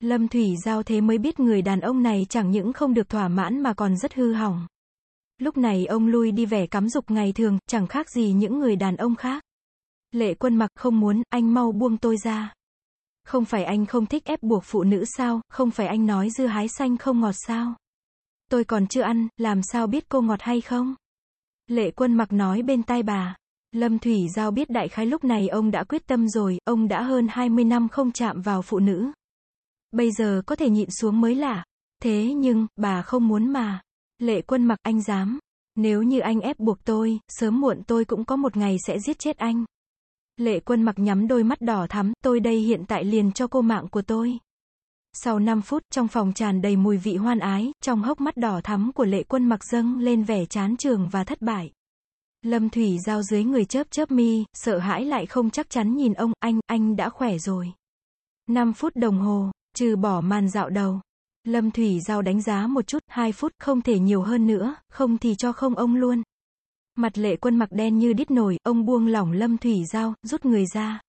Lâm Thủy Giao thế mới biết người đàn ông này chẳng những không được thỏa mãn mà còn rất hư hỏng. Lúc này ông lui đi vẻ cắm dục ngày thường, chẳng khác gì những người đàn ông khác. Lệ quân mặc không muốn, anh mau buông tôi ra. Không phải anh không thích ép buộc phụ nữ sao, không phải anh nói dưa hái xanh không ngọt sao. Tôi còn chưa ăn, làm sao biết cô ngọt hay không? Lệ quân mặc nói bên tai bà. Lâm Thủy Giao biết đại khái lúc này ông đã quyết tâm rồi, ông đã hơn 20 năm không chạm vào phụ nữ. Bây giờ có thể nhịn xuống mới lạ. Thế nhưng, bà không muốn mà. Lệ quân mặc anh dám. Nếu như anh ép buộc tôi, sớm muộn tôi cũng có một ngày sẽ giết chết anh. Lệ quân mặc nhắm đôi mắt đỏ thắm, tôi đây hiện tại liền cho cô mạng của tôi. Sau 5 phút, trong phòng tràn đầy mùi vị hoan ái, trong hốc mắt đỏ thắm của lệ quân mặc dâng lên vẻ chán trường và thất bại. Lâm Thủy giao dưới người chớp chớp mi, sợ hãi lại không chắc chắn nhìn ông, anh, anh đã khỏe rồi. 5 phút đồng hồ, trừ bỏ màn dạo đầu. Lâm Thủy giao đánh giá một chút, 2 phút, không thể nhiều hơn nữa, không thì cho không ông luôn. Mặt lệ quân mặc đen như đít nổi, ông buông lỏng Lâm Thủy giao, rút người ra.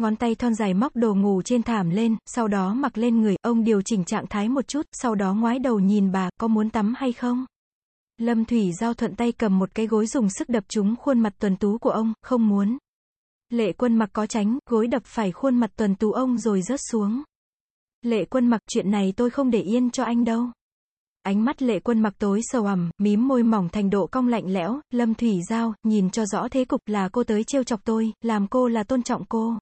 Ngón tay thon dài móc đồ ngủ trên thảm lên, sau đó mặc lên người, ông điều chỉnh trạng thái một chút, sau đó ngoái đầu nhìn bà, có muốn tắm hay không? Lâm Thủy Giao thuận tay cầm một cái gối dùng sức đập trúng khuôn mặt tuần tú của ông, không muốn. Lệ quân mặc có tránh, gối đập phải khuôn mặt tuần tú ông rồi rớt xuống. Lệ quân mặc chuyện này tôi không để yên cho anh đâu. Ánh mắt lệ quân mặc tối sầu ẩm, mím môi mỏng thành độ cong lạnh lẽo, Lâm Thủy Giao, nhìn cho rõ thế cục là cô tới trêu chọc tôi, làm cô là tôn trọng cô.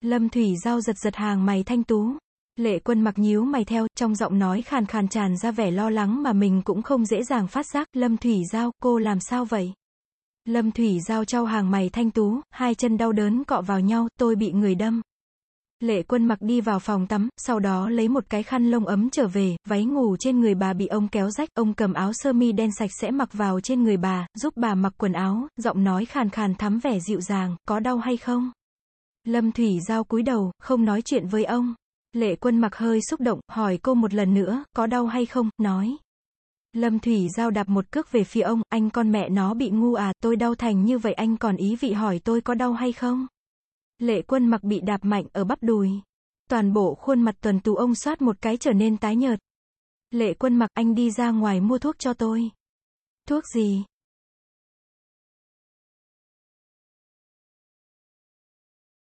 Lâm Thủy Giao giật giật hàng mày thanh tú. Lệ quân mặc nhíu mày theo, trong giọng nói khàn khàn tràn ra vẻ lo lắng mà mình cũng không dễ dàng phát giác. Lâm Thủy Giao, cô làm sao vậy? Lâm Thủy Giao trao hàng mày thanh tú, hai chân đau đớn cọ vào nhau, tôi bị người đâm. Lệ quân mặc đi vào phòng tắm, sau đó lấy một cái khăn lông ấm trở về, váy ngủ trên người bà bị ông kéo rách, ông cầm áo sơ mi đen sạch sẽ mặc vào trên người bà, giúp bà mặc quần áo, giọng nói khàn khàn thắm vẻ dịu dàng, có đau hay không? Lâm Thủy Giao cúi đầu, không nói chuyện với ông. Lệ quân mặc hơi xúc động, hỏi cô một lần nữa, có đau hay không, nói. Lâm Thủy Giao đạp một cước về phía ông, anh con mẹ nó bị ngu à, tôi đau thành như vậy anh còn ý vị hỏi tôi có đau hay không? Lệ quân mặc bị đạp mạnh ở bắp đùi. Toàn bộ khuôn mặt tuần tù ông soát một cái trở nên tái nhợt. Lệ quân mặc, anh đi ra ngoài mua thuốc cho tôi. Thuốc gì?